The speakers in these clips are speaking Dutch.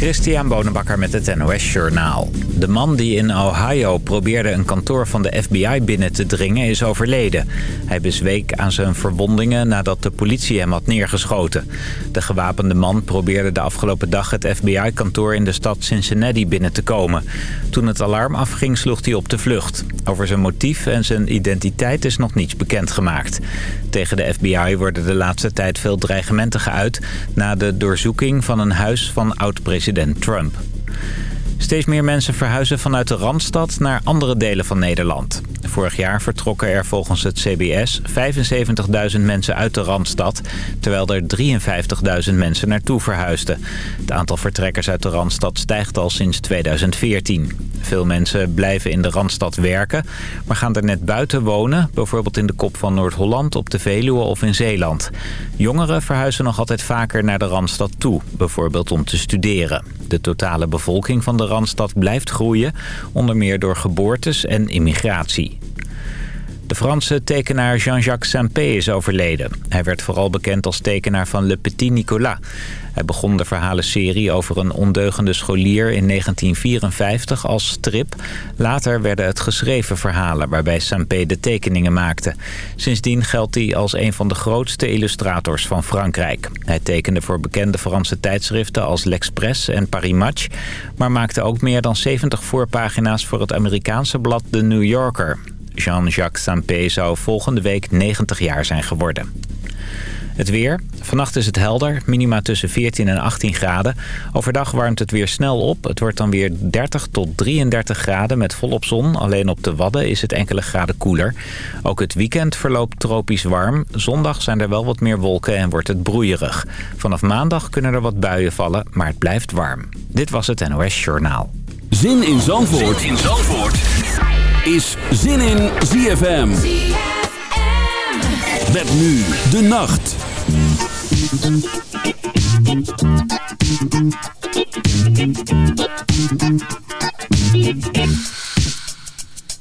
Christian Bonenbakker met het NOS Journaal. De man die in Ohio probeerde een kantoor van de FBI binnen te dringen is overleden. Hij bezweek aan zijn verwondingen nadat de politie hem had neergeschoten. De gewapende man probeerde de afgelopen dag het FBI-kantoor in de stad Cincinnati binnen te komen. Toen het alarm afging sloeg hij op de vlucht. Over zijn motief en zijn identiteit is nog niets bekendgemaakt. Tegen de FBI worden de laatste tijd veel dreigementen geuit... na de doorzoeking van een huis van oud-president Trump. Steeds meer mensen verhuizen vanuit de Randstad naar andere delen van Nederland. Vorig jaar vertrokken er volgens het CBS 75.000 mensen uit de Randstad... terwijl er 53.000 mensen naartoe verhuisden. Het aantal vertrekkers uit de Randstad stijgt al sinds 2014. Veel mensen blijven in de Randstad werken, maar gaan er net buiten wonen... bijvoorbeeld in de kop van Noord-Holland, op de Veluwe of in Zeeland. Jongeren verhuizen nog altijd vaker naar de Randstad toe, bijvoorbeeld om te studeren. De totale bevolking van de Randstad blijft groeien, onder meer door geboortes en immigratie. De Franse tekenaar Jean-Jacques Sampé is overleden. Hij werd vooral bekend als tekenaar van Le Petit Nicolas. Hij begon de verhalenserie over een ondeugende scholier in 1954 als strip. Later werden het geschreven verhalen waarbij Sampé de tekeningen maakte. Sindsdien geldt hij als een van de grootste illustrators van Frankrijk. Hij tekende voor bekende Franse tijdschriften als L'Express en Paris Match... maar maakte ook meer dan 70 voorpagina's voor het Amerikaanse blad The New Yorker. Jean-Jacques Sampé zou volgende week 90 jaar zijn geworden. Het weer. Vannacht is het helder. Minima tussen 14 en 18 graden. Overdag warmt het weer snel op. Het wordt dan weer 30 tot 33 graden met volop zon. Alleen op de Wadden is het enkele graden koeler. Ook het weekend verloopt tropisch warm. Zondag zijn er wel wat meer wolken en wordt het broeierig. Vanaf maandag kunnen er wat buien vallen, maar het blijft warm. Dit was het NOS Journaal. Zin in Zandvoort, zin in Zandvoort. Is Zin in ZFM. Met nu de nacht.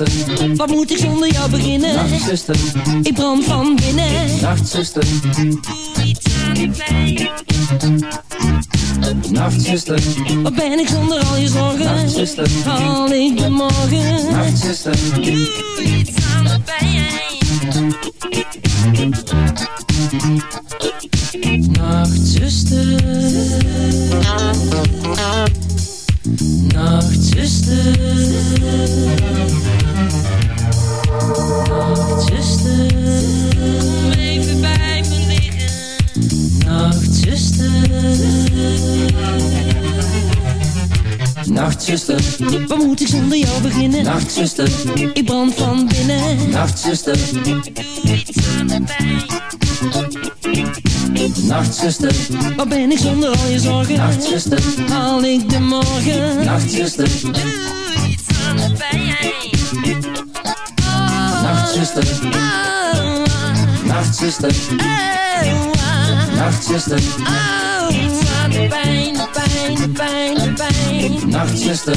Nachtzuster, Wat moet ik zonder jou beginnen? Nachtzuster, Ik brand van binnen. Nachtzuster, Doe iets aan. Nachtzuster, Wat ben ik zonder al je zorgen? Nachtzuster, Haal ik de morgen? Nachtzuster, Doe iets Nachtzuster, Ik brand van binnen. Nachtzuster, Doe iets aan de pijn. Nachtzuster, Waar ben ik zonder al je zorgen? Nachtzuster, Haal ik de morgen? Nachtzuster, Doe iets aan de pijn. Oh, Nachtzuster, oh, Nachtzuster, oh, Nachtzuster, oh, iets aan de pijn, de pijn, de pijn, de pijn. Nachtzuster,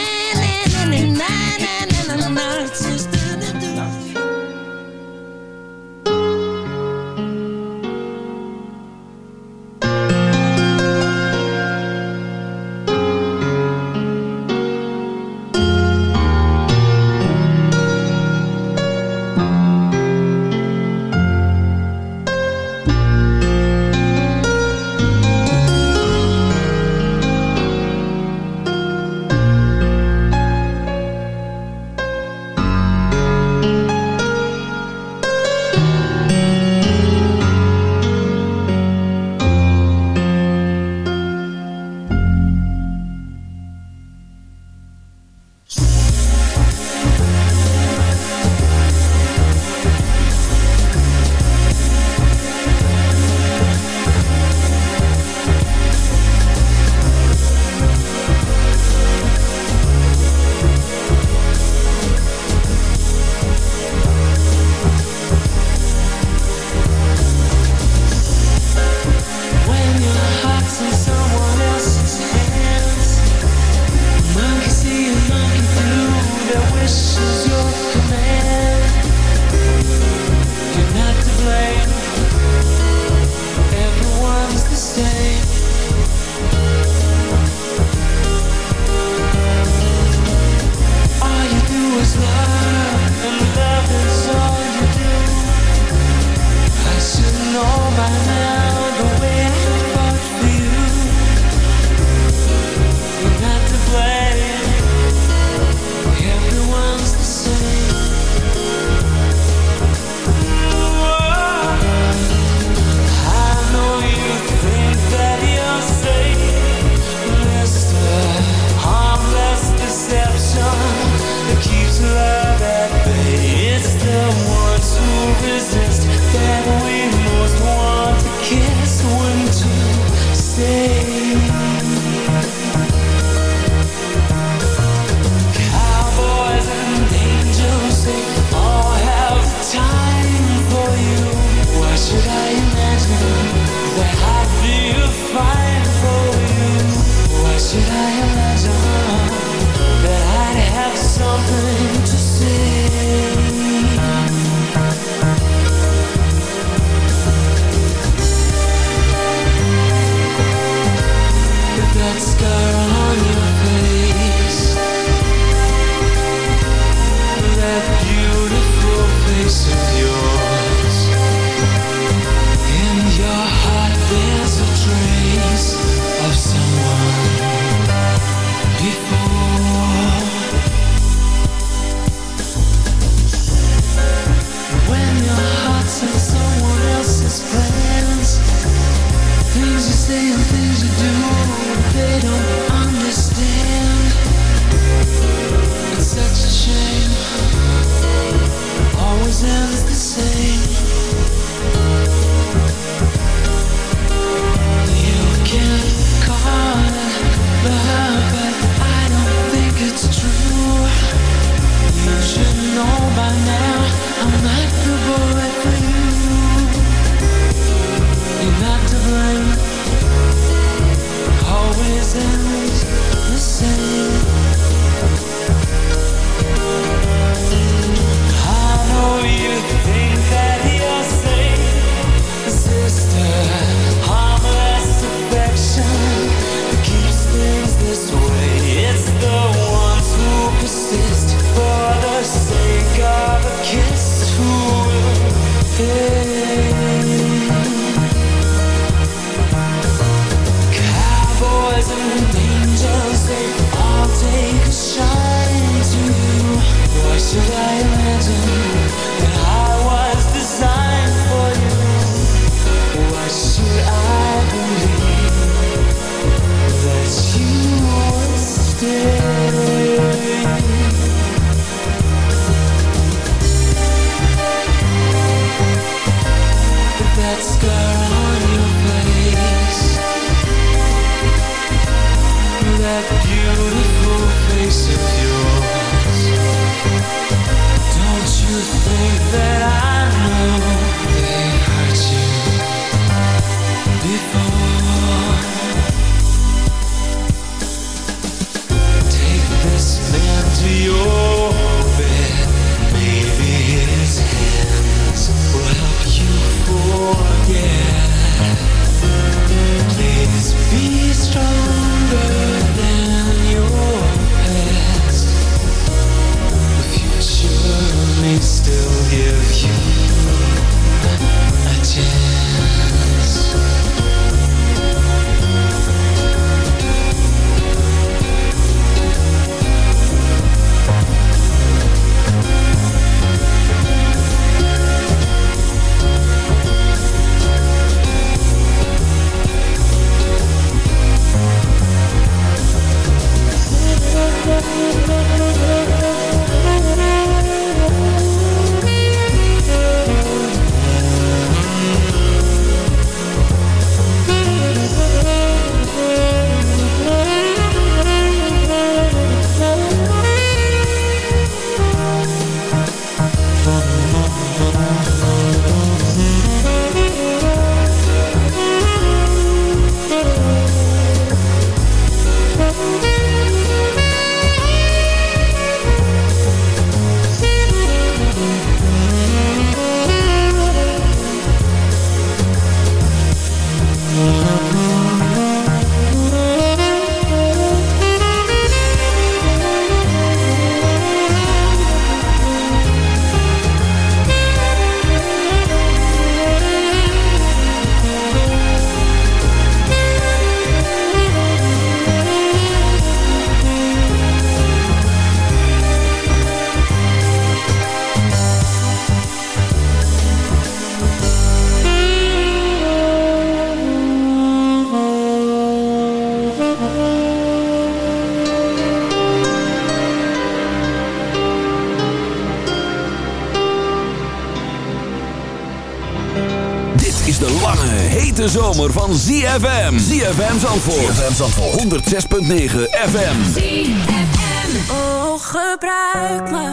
Van ZFM. ZFM Zandvoort. ZFM Zandvoort. 106.9 FM. ZFM. Oh, gebruik me.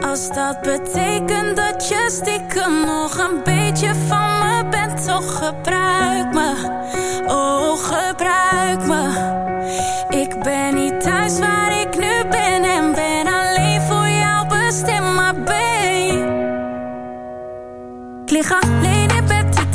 Als dat betekent dat je stiekem nog een beetje van me bent, toch gebruik me. Oh, gebruik me. Ik ben niet thuis waar ik nu ben en ben alleen voor jou bestemd, maar babe. Ik lig alleen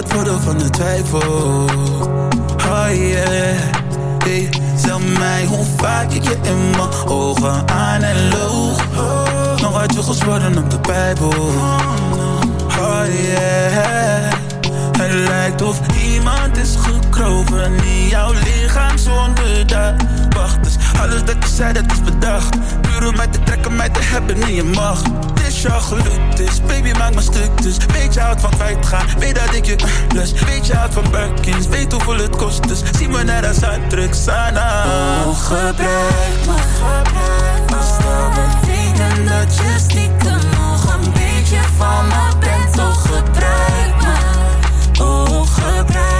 het voordeel van de twijfel. Oh yeah. Hey, zeg mij hoe vaak ik je in mijn ogen aan en loog? Nog uit je gezworen op de Bijbel. Oh yeah. Het lijkt of iemand is gekropen in jouw lichaam zonder dat alles dat je zei dat is bedacht. Puur om mij te trekken, mij te hebben in je macht Het is jouw gelukt is, baby maak me stuk. Dus Weet je houdt van kwijtgaan, weet dat ik je lust. Weet je houdt van Birkins, weet hoeveel het kost. Dus Zie me als een drugs aan Oh, gebruik me, gebruik me. Dat betekent dat je stiekem nog een beetje van me bent, toch gebruik me. Oh, gebruik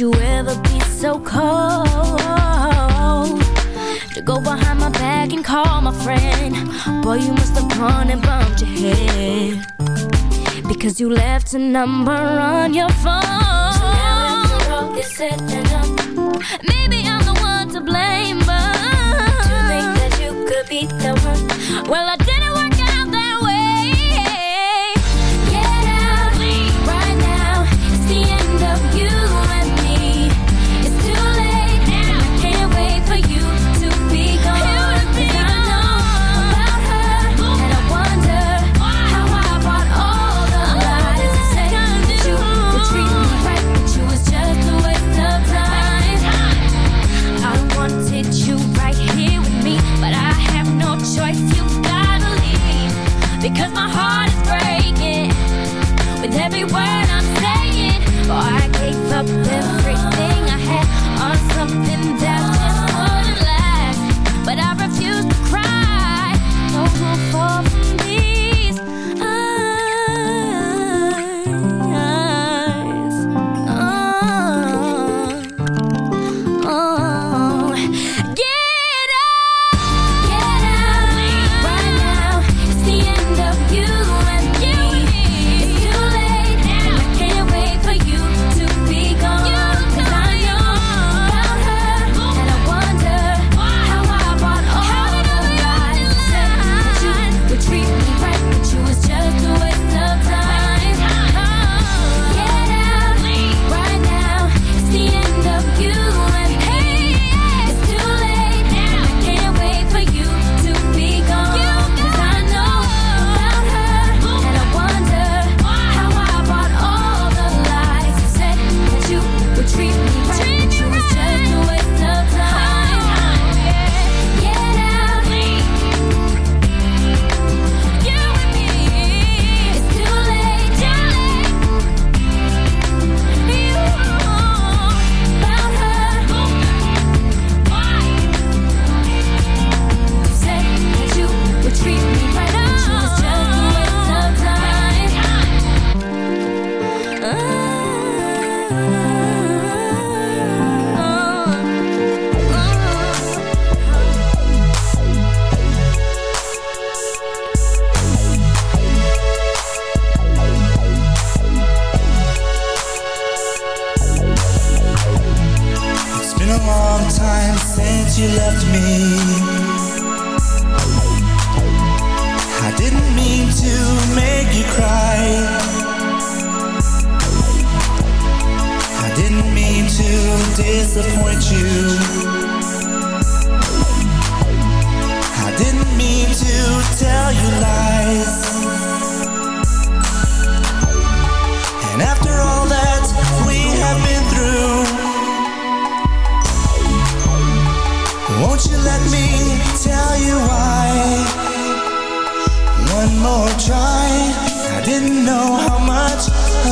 you ever be so cold? To go behind my back and call my friend. Boy, you must have gone and bumped your head. Because you left a number on your phone. So now after all is said and done Maybe I'm the one to blame, but To think that you could be the one. Well, I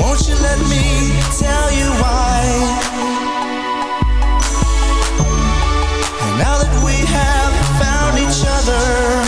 Won't you let me tell you why? Now that we have found each other,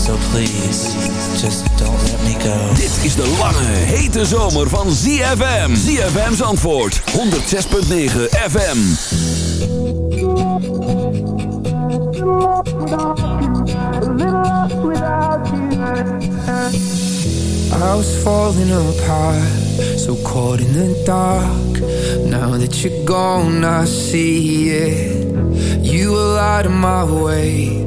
So please, just don't let me go. Dit is de lange, hete zomer van ZFM. ZFM's antwoord, 106.9 FM. I was falling apart, so caught in the dark. Now that you're gone, I see it. You were out of my way,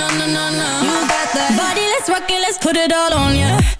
na na na na. You got that body, let's rock it, let's put it all on ya. Yeah.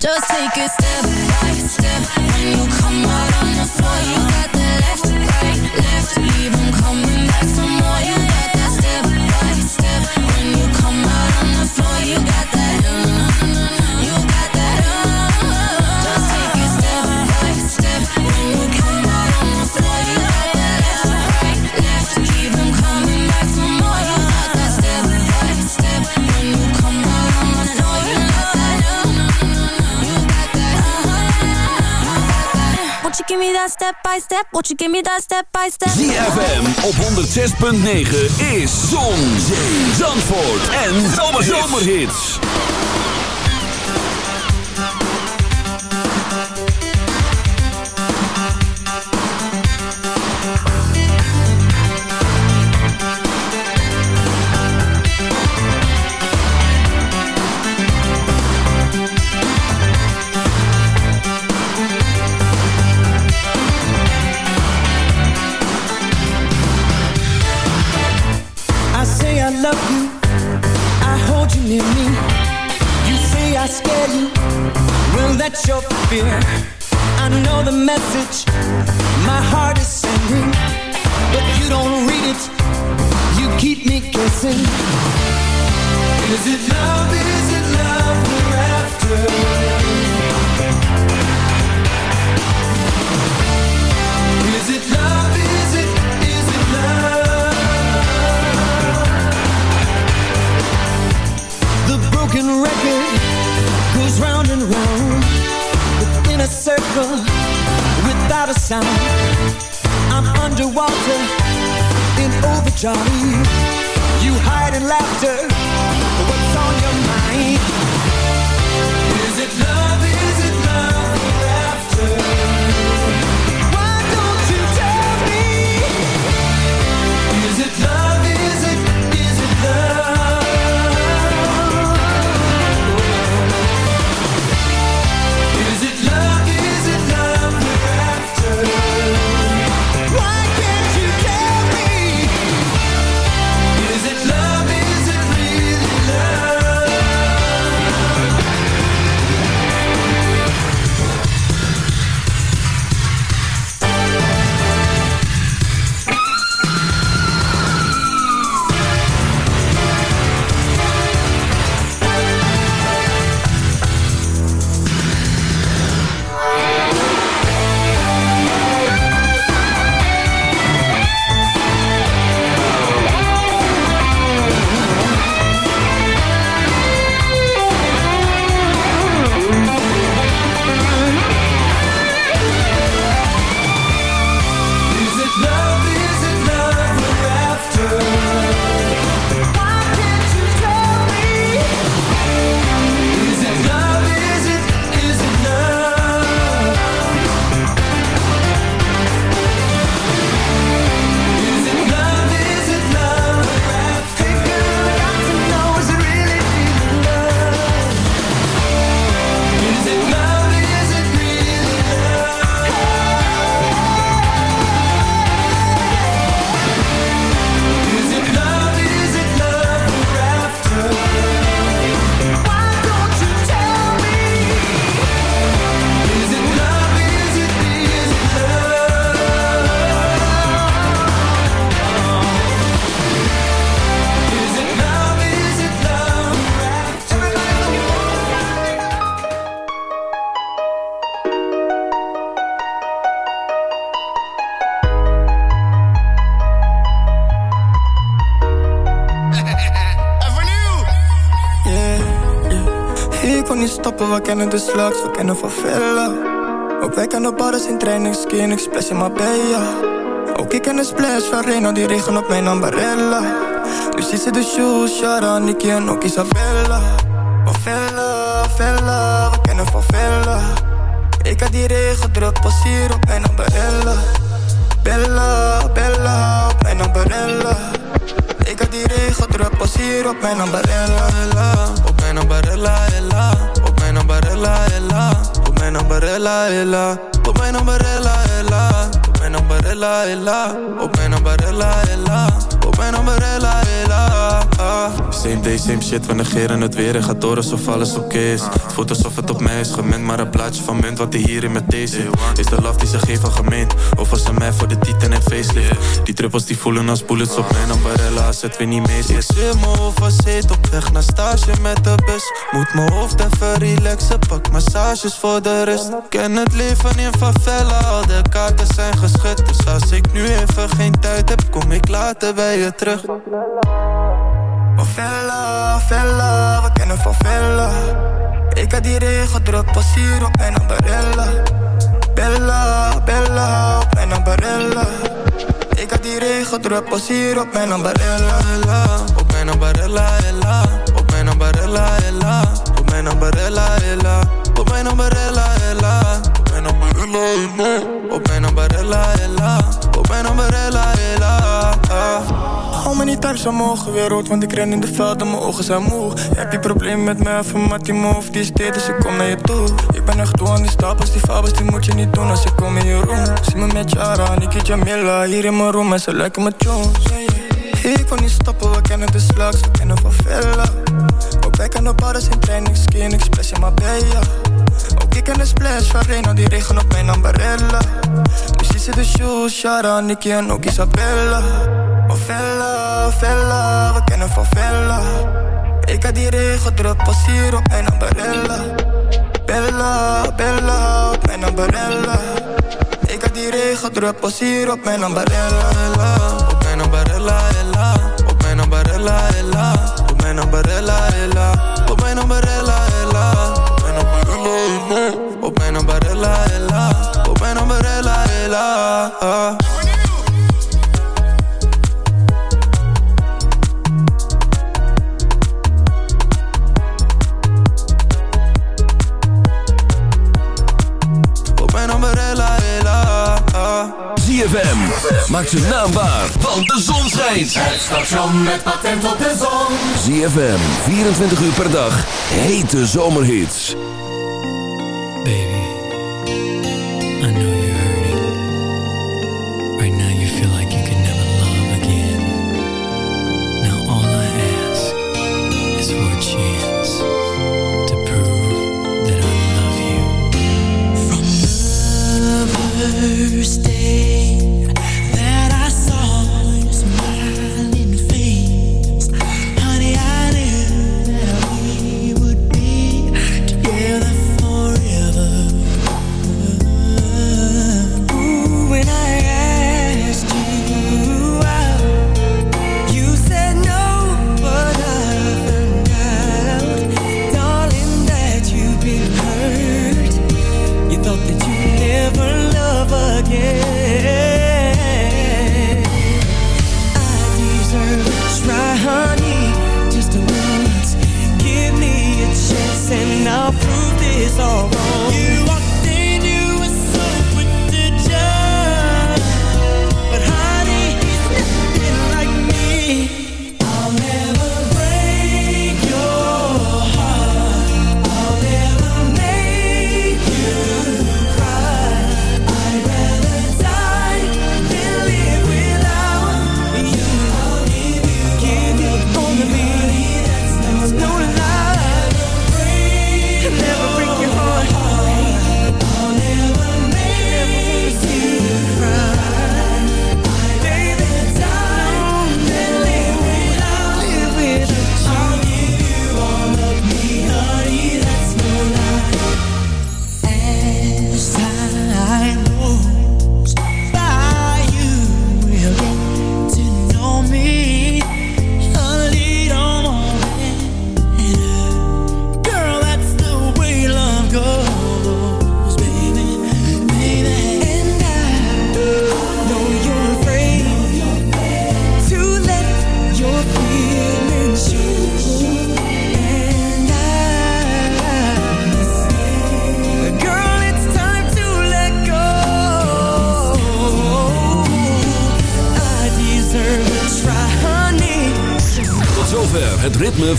Just take a step by step Won't you give me that step by step? Won't you give me that step by step? ZFM op 106.9 is Zon, Zee, Zandvoort en Zomerhits. Zomerhits. Kennen de slags, we kennen van villa. Ook wij kennen bars in training, skin, ik splash in Marbella. Ook ik ken de splash van Reno, die regen op mijn ambarella. Nu ziet ze de shoes, Shara, Nicky en ook Isabella. Van villa, villa, we kennen van. Ik had die regen druk, pas hier op mijn ambarella. Bella, Bella, op mijn ambarella. Ik had die regen druk, pas hier op mijn ambarella. Op mijn ambarella, ella. Mijn ambarella, ella. Op mijn ambarella, ella. Op mijn ambarella, ella. Op mijn ambarella, ella. Op mijn ambarella, ella. Op mijn ambarella, ella. Same day, same shit, we negeren het weer en gaat door alsof alles oké is. Het voelt alsof het op mij is gemend, maar een plaatje van munt wat hij hier in mijn thee zit. Is de love die ze geven gemeend, of was ze mij voor de titan en facelift? Die druppels die voelen als bullets op mijn ambarella als het weer niet mee zit. Ik zit mijn hoofd op weg naar stage met de bus. Moet mijn hoofd even relaxen, pak massages voor de rust. Ken het leven in favela, al de kaarten zijn geschud. Dus als ik nu even geen tijd heb, kom ik later bij je terug. Favela, Vella, we kennen van Vella. Ik had die regen druk, pas op mijn ambarella. Bella, Bella, op mijn ambarella. Ik had die regen druk, pas op mijn ambarella. Op mijn ambarella, ella. Op mijn ambarella, ella. Op mijn ambarella, ella. Op mijn ambarella, ella. Mijn ambarella, ella. Op mijn ambarella, ella. Op mijn ambarella, ella. Hou me niet thuis, mogen weer rood, want ik ren in de velden, mijn ogen zijn moe. Heb je probleem met mij, even met die move, die is dit, dus ik kom naar je toe. Ik ben echt toe aan die stapels, die fabels, die moet je niet doen als ik kom in je room. Zie me met Jara, Niki Jamila, hier in mijn room en ze lijken me Jones. Ik kon niet stoppen, we kennen de slags, we kennen van Villa. Ook wij kennen bars in training, skin, ik splash in Marbella. Ken de splash van Reno, die regen op mijn ambarella. Nu ziet ze de shoes, Shara, Nicky en ook Isabella. Oh Villa, we kennen van Villa. Ik had die regen druk, pas hier op mijn ambarella. Bella, Bella, op mijn ambarella. Ik had die regen druk, pas hier op mijn ambarella. Op mijn ambarella, ella. Op mijn ambarella, ella. Op mijn ambarella, ella. Op mijn ambarella, ella. Op mijn ambarella, ella. Op mijn ambarella, ella. Op mijn ambarella, ella. Op mijn ambarella, ella. ZFM. Maak zijn naam waar, want de zon schijnt. Het station met patent op de zon. ZFM, 24 uur per dag. Hete zomerhits. Baby, again.